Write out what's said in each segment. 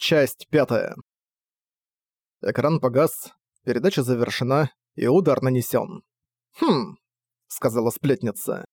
Часть пятая. Экран погас, передача завершена, и удар нанесен. «Хм», — сказала сплетница.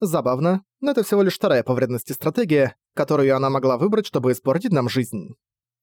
«Забавно, но это всего лишь вторая по вредности стратегия, которую она могла выбрать, чтобы испортить нам жизнь».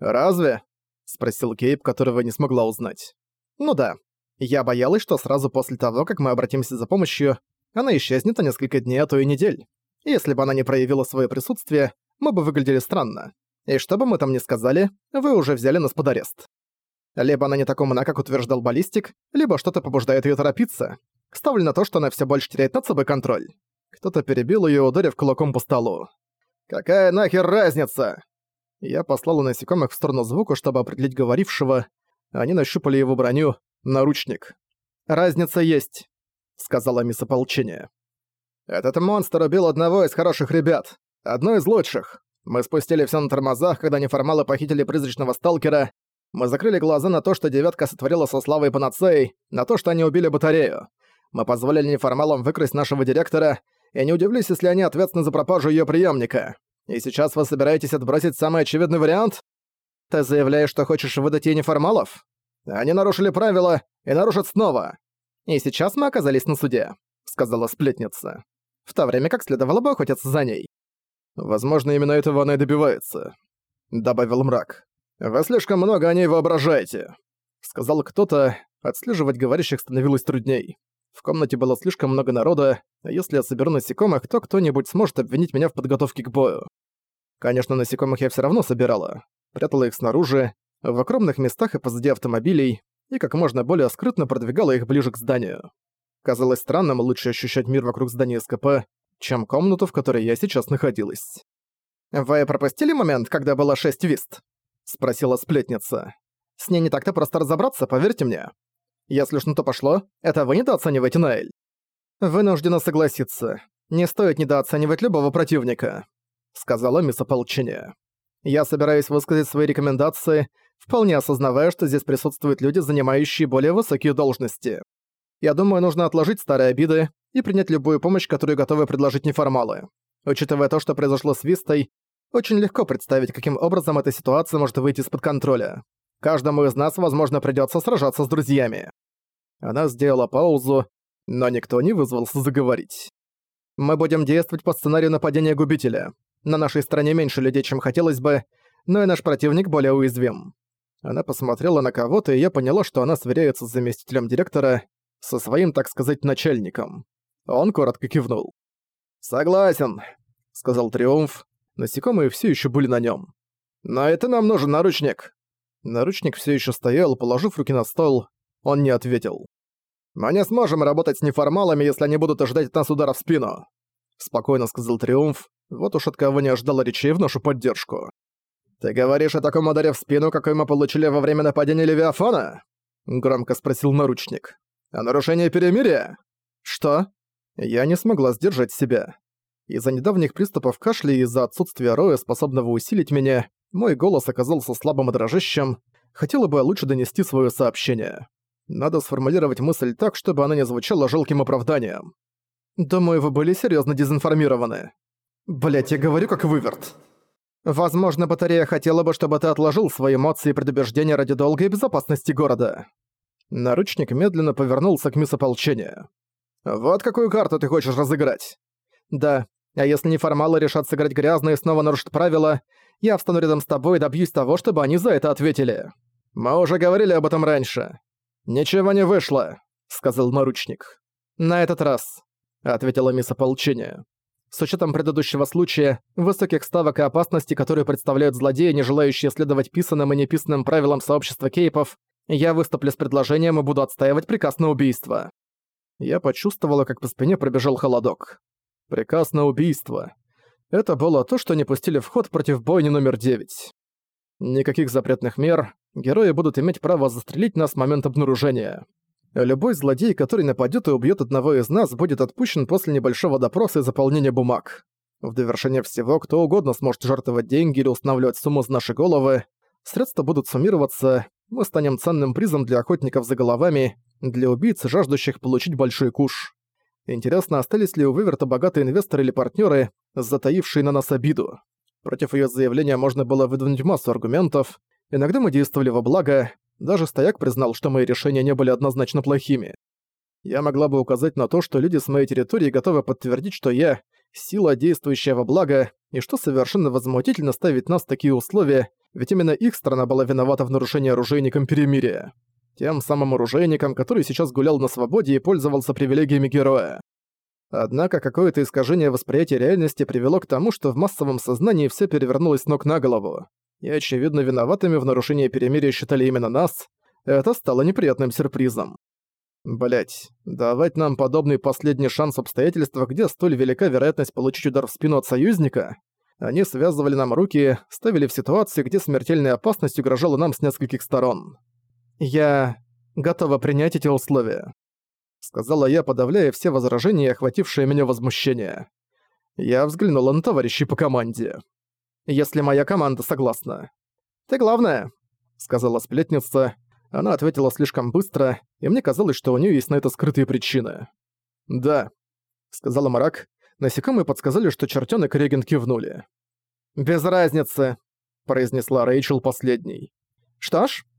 «Разве?» — спросил Кейп, которого не смогла узнать. «Ну да. Я боялась, что сразу после того, как мы обратимся за помощью, она исчезнет на несколько дней, а то и недель. Если бы она не проявила свое присутствие, мы бы выглядели странно. И что бы мы там ни сказали, вы уже взяли нас под арест. Либо она не так умна, как утверждал баллистик, либо что-то побуждает её торопиться. Ставлю на то, что она всё больше теряет над собой контроль. Кто-то перебил её, ударив кулаком по столу. «Какая нахер разница?» Я послал насекомых в сторону звука, чтобы определить говорившего. Они нащупали его броню. Наручник. «Разница есть», — сказала мисс ополчения. «Этот монстр убил одного из хороших ребят. Одно из лучших. Мы спустили все на тормозах, когда неформалы похитили призрачного сталкера. Мы закрыли глаза на то, что девятка сотворила со славой панацеей, на то, что они убили батарею. Мы позволили неформалам выкрасть нашего директора, и не удивлюсь, если они ответственны за пропажу ее преемника. И сейчас вы собираетесь отбросить самый очевидный вариант? Ты заявляешь, что хочешь выдать ей неформалов? Они нарушили правила и нарушат снова. И сейчас мы оказались на суде, сказала сплетница. В то время как следовало бы охотиться за ней. Возможно, именно этого она и добивается», — добавил мрак. «Вы слишком много о ней воображаете», — сказал кто-то. Отслеживать говорящих становилось трудней. В комнате было слишком много народа, а если я соберу насекомых, то кто-нибудь сможет обвинить меня в подготовке к бою. Конечно, насекомых я все равно собирала. Прятала их снаружи, в укромных местах и позади автомобилей, и как можно более скрытно продвигала их ближе к зданию. Казалось странным лучше ощущать мир вокруг здания СКП, чем комнату, в которой я сейчас находилась. «Вы пропустили момент, когда было шесть вист?» — спросила сплетница. «С ней не так-то просто разобраться, поверьте мне. Если уж на то пошло, это вы недооцениваете Наэль». «Вынуждена согласиться. Не стоит недооценивать любого противника», — сказала мисс ополчения. «Я собираюсь высказать свои рекомендации, вполне осознавая, что здесь присутствуют люди, занимающие более высокие должности. Я думаю, нужно отложить старые обиды и принять любую помощь, которую готовы предложить неформалы. Учитывая то, что произошло с Вистой, очень легко представить, каким образом эта ситуация может выйти из-под контроля. Каждому из нас, возможно, придётся сражаться с друзьями. Она сделала паузу, но никто не вызвался заговорить. Мы будем действовать по сценарию нападения губителя. На нашей стороне меньше людей, чем хотелось бы, но и наш противник более уязвим. Она посмотрела на кого-то, и я поняла, что она сверяется с заместителем директора, со своим, так сказать, начальником. Он коротко кивнул. «Согласен», — сказал Триумф. Насекомые все еще были на нем. «Но это нам нужен наручник». Наручник все еще стоял, положив руки на стол. Он не ответил. «Мы не сможем работать с неформалами, если они будут ожидать от нас удара в спину», — спокойно сказал Триумф. Вот уж от кого не ожидала речей в нашу поддержку. «Ты говоришь о таком ударе в спину, какой мы получили во время нападения Левиафана?» — громко спросил наручник. «О нарушении перемирия?» «Что?» Я не смогла сдержать себя. Из-за недавних приступов кашля и из-за отсутствия роя, способного усилить меня, мой голос оказался слабым и дрожащим. Хотела бы лучше донести свое сообщение. Надо сформулировать мысль так, чтобы она не звучала жалким оправданием. Думаю, вы были серьезно дезинформированы. Блять, я говорю как выверт. Возможно, батарея хотела бы, чтобы ты отложил свои эмоции и предубеждения ради долгой безопасности города. Наручник медленно повернулся к мисс ополчения. «Вот какую карту ты хочешь разыграть?» «Да, а если неформалы решат сыграть грязно и снова нарушат правила, я встану рядом с тобой и добьюсь того, чтобы они за это ответили. Мы уже говорили об этом раньше. Ничего не вышло», — сказал наручник. «На этот раз», — ответила мисс ополчения. С учетом предыдущего случая, высоких ставок и опасности, которые представляют злодеи, не желающие следовать писанным и неписанным правилам сообщества кейпов, я выступлю с предложением и буду отстаивать приказ на убийство. Я почувствовала, как по спине пробежал холодок. Приказ на убийство. Это было то, что не пустили в ход против бойни номер 9. Никаких запретных мер, герои будут иметь право застрелить нас в момент обнаружения. Любой злодей, который нападет и убьет одного из нас, будет отпущен после небольшого допроса и заполнения бумаг. В довершение всего, кто угодно сможет жертвовать деньги или устанавливать сумму за наши головы. Средства будут суммироваться, мы станем ценным призом для охотников за головами, для убийц, жаждущих получить большой куш. Интересно, остались ли у Выверта богатые инвесторы или партнеры, затаившие на нас обиду? Против её заявления можно было выдвинуть массу аргументов. Иногда мы действовали во благо, даже стояк признал, что мои решения не были однозначно плохими. Я могла бы указать на то, что люди с моей территории готовы подтвердить, что я — сила, действующая во благо, и что совершенно возмутительно ставить нас в такие условия, ведь именно их страна была виновата в нарушении оружейником перемирия. Тем самым оружейником, который сейчас гулял на свободе и пользовался привилегиями героя. Однако какое-то искажение восприятия реальности привело к тому, что в массовом сознании все перевернулось ног на голову. И, очевидно, виноватыми в нарушении перемирия считали именно нас. Это стало неприятным сюрпризом. Блять, давать нам подобный последний шанс в обстоятельствах, где столь велика вероятность получить удар в спину от союзника, они связывали нам руки, ставили в ситуации, где смертельная опасность угрожала нам с нескольких сторон. Я готова принять эти условия сказала я, подавляя все возражения охватившее меня возмущение. Я взглянула на товарищей по команде. «Если моя команда согласна». «Ты главная», — сказала сплетница. Она ответила слишком быстро, и мне казалось, что у нее есть на это скрытые причины. «Да», — сказала Марак. Насекомые подсказали, что чертёнок и Реген кивнули. «Без разницы», — произнесла Рэйчел последней. «Что ж», —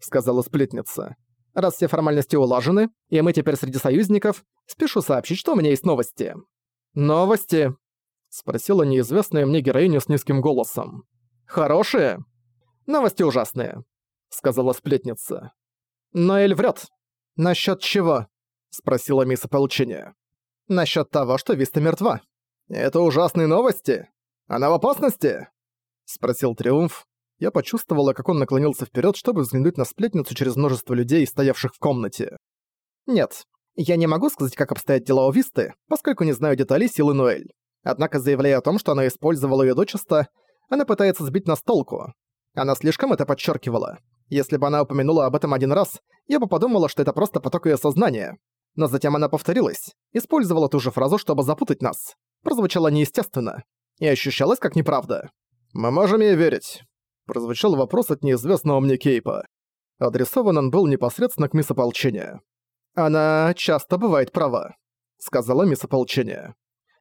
сказала сплетница. Раз все формальности улажены, и мы теперь среди союзников, спешу сообщить, что у меня есть новости». «Новости?» — спросила неизвестная мне героиня с низким голосом. «Хорошие?» «Новости ужасные», — сказала сплетница. «Но Эль врет. Насчет чего?» — спросила мисс ополчения. «Насчет того, что Виста мертва». «Это ужасные новости? Она в опасности?» — спросил Триумф, я почувствовала, как он наклонился вперед, чтобы взглянуть на сплетницу через множество людей, стоявших в комнате. Нет, я не могу сказать, как обстоят дела у Висты, поскольку не знаю деталей силы Ноэль. Однако, заявляя о том, что она использовала её дочисто, она пытается сбить нас толку. Она слишком это подчеркивала. Если бы она упомянула об этом один раз, я бы подумала, что это просто поток её сознания. Но затем она повторилась, использовала ту же фразу, чтобы запутать нас. Прозвучало неестественно. И ощущалось как неправда. «Мы можем ей верить», прозвучал вопрос от неизвестного мне Кейпа. Адресован он был непосредственно к мисс ополчения. «Она часто бывает права», — сказала мисс ополчения.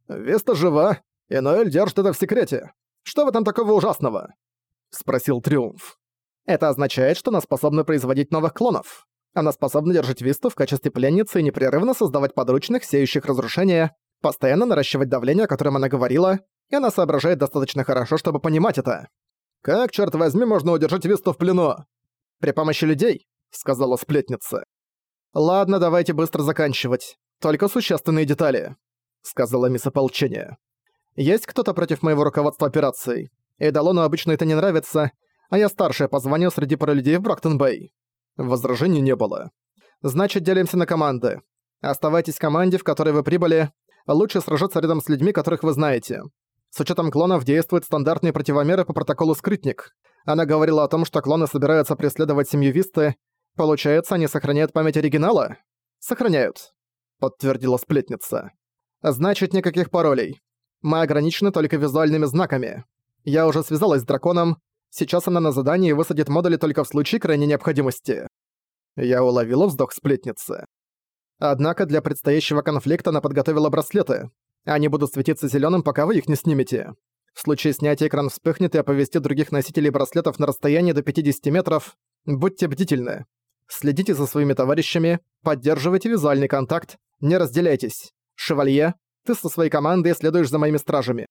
«Веста жива, и Ноэль держит это в секрете. Что в этом такого ужасного?» — спросил Триумф. «Это означает, что она способна производить новых клонов. Она способна держать Висту в качестве пленницы и непрерывно создавать подручных, сеющих разрушения, постоянно наращивать давление, о котором она говорила, и она соображает достаточно хорошо, чтобы понимать это. Как, черт возьми, можно удержать Висту в плену? При помощи людей, сказала сплетница. Ладно, давайте быстро заканчивать. Только существенные детали, сказала мисс ополчения. Есть кто-то против моего руководства операцией. Эдалону обычно это не нравится, а я старшая по среди паралюдей в Брактон-Бэй. Возражений не было. Значит, делимся на команды. Оставайтесь в команде, в которой вы прибыли. Лучше сражаться рядом с людьми, которых вы знаете. С учетом клонов действуют стандартные противомеры по протоколу «Скрытник». Она говорила о том, что клоны собираются преследовать семью Висты. Получается, они сохраняют память оригинала? Сохраняют, подтвердила сплетница. Значит, никаких паролей. Мы ограничены только визуальными знаками. Я уже связалась с драконом. Сейчас она на задании высадит модули только в случае крайней необходимости. Я уловила вздох сплетницы. Однако для предстоящего конфликта она подготовила браслеты. Они будут светиться зеленым, пока вы их не снимете. В случае снятия экран вспыхнет и оповестит других носителей браслетов на расстоянии до 50 метров. Будьте бдительны. Следите за своими товарищами, поддерживайте визуальный контакт, не разделяйтесь. Шевалье, ты со своей командой следуешь за моими стражами.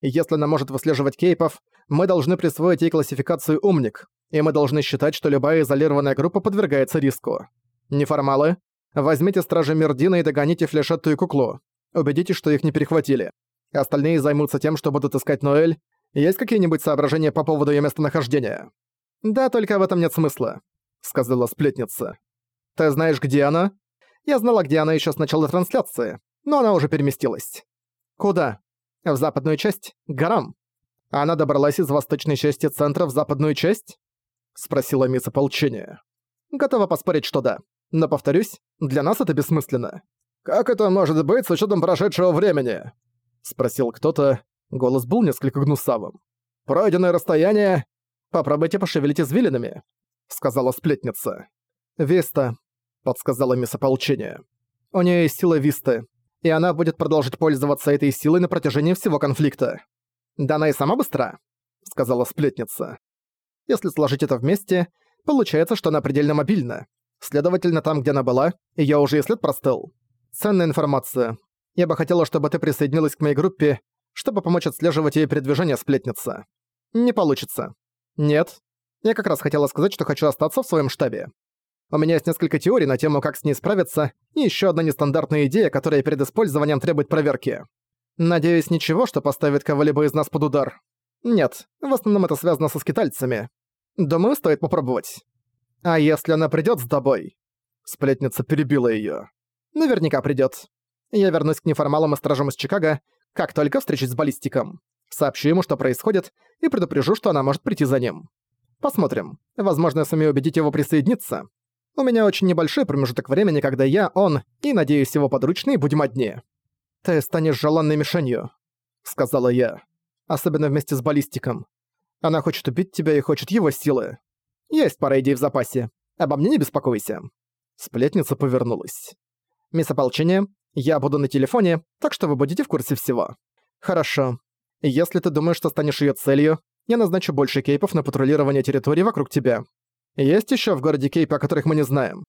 Если она может выслеживать кейпов, мы должны присвоить ей классификацию «умник», и мы должны считать, что любая изолированная группа подвергается риску. Неформалы, возьмите стражи Мердина и догоните флешетту и куклу. Убедитесь, что их не перехватили. Остальные займутся тем, что будут искать Ноэль. Есть какие-нибудь соображения по поводу её местонахождения? Да, только в этом нет смысла, сказала сплетница. Ты знаешь, где она? Я знала, где она ещё с начала трансляции, но она уже переместилась. Куда? В западную часть? К горам. Она добралась из восточной части центра в западную часть? Спросила мисс ополчения. Готова поспорить, что да. Но повторюсь, для нас это бессмысленно. «Как это может быть с учетом прошедшего времени?» — спросил кто-то. Голос был несколько гнусавым. «Пройденное расстояние...» «Попробуйте пошевелить извилинами», — сказала сплетница. «Виста», — подсказала мисс. «У нее есть сила Висты, и она будет продолжить пользоваться этой силой на протяжении всего конфликта». «Да она и сама быстра», — сказала сплетница. «Если сложить это вместе, получается, что она предельно мобильна. Следовательно, там, где она была, её уже и след простыл. Ценная информация. Я бы хотела, чтобы ты присоединилась к моей группе, чтобы помочь отслеживать её передвижение сплетница. Не получится. Нет. Я как раз хотела сказать, что хочу остаться в своем штабе. У меня есть несколько теорий на тему, как с ней справиться, и еще одна нестандартная идея, которая перед использованием требует проверки. Надеюсь, ничего, что поставит кого-либо из нас под удар. Нет, в основном это связано со скитальцами. Думаю, стоит попробовать. А если она придёт с тобой? Сплетница перебила её. Наверняка придёт. Я вернусь к неформалам и стражам из Чикаго, как только встречусь с баллистиком. Сообщу ему, что происходит, и предупрежу, что она может прийти за ним. Посмотрим. Возможно, я сумею убедить его присоединиться. У меня очень небольшой промежуток времени, когда я, он и, надеюсь, его подручные будем одни. «Ты станешь желанной мишенью», — сказала я. «Особенно вместе с баллистиком. Она хочет убить тебя и хочет его силы. Есть пара идей в запасе. Обо мне не беспокойся». Сплетница повернулась. «Мисс Ополчение, я буду на телефоне, так что вы будете в курсе всего». «Хорошо. Если ты думаешь, что станешь ее целью, я назначу больше кейпов на патрулирование территории вокруг тебя. Есть еще в городе кейпы, о которых мы не знаем?»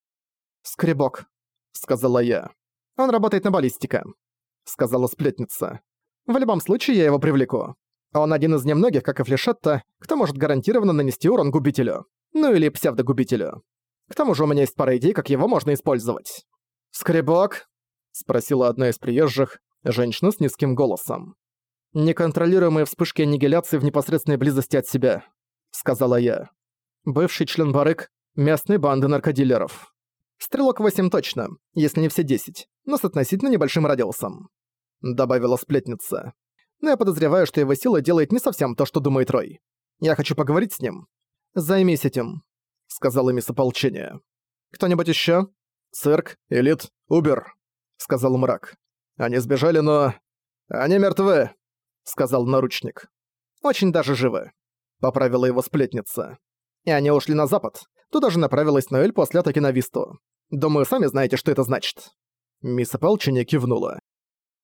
«Скребок», — сказала я. «Он работает на баллистика», — сказала сплетница. «В любом случае я его привлеку. Он один из немногих, как и Флешетта, кто может гарантированно нанести урон губителю. Ну или псевдогубителю. К тому же у меня есть пара идей, как его можно использовать». «Скребок?» — спросила одна из приезжих, женщина с низким голосом. «Неконтролируемые вспышки аннигиляции в непосредственной близости от себя», — сказала я. «Бывший член барык местной банды наркодилеров. Стрелок 8 точно, если не все 10, но с относительно небольшим радиусом», — добавила сплетница. «Но я подозреваю, что его сила делает не совсем то, что думает Рой. Я хочу поговорить с ним. Займись этим», — сказала мисс ополчения. «Кто-нибудь ещё? «Цирк, элит, Убер», — сказал мрак. «Они сбежали, но... Они мертвы», сказал наручник. «Очень даже живы», — поправила его сплетница. «И они ушли на запад. Туда же направилась Ноэль после атаки на Висту. Думаю, сами знаете, что это значит». Мисс Ополчение кивнула.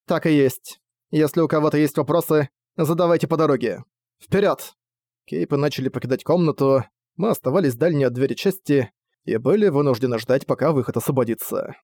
«Так и есть. Если у кого-то есть вопросы, задавайте по дороге. Вперед! Кейпы начали покидать комнату, мы оставались дальней от двери части и были вынуждены ждать, пока выход освободится.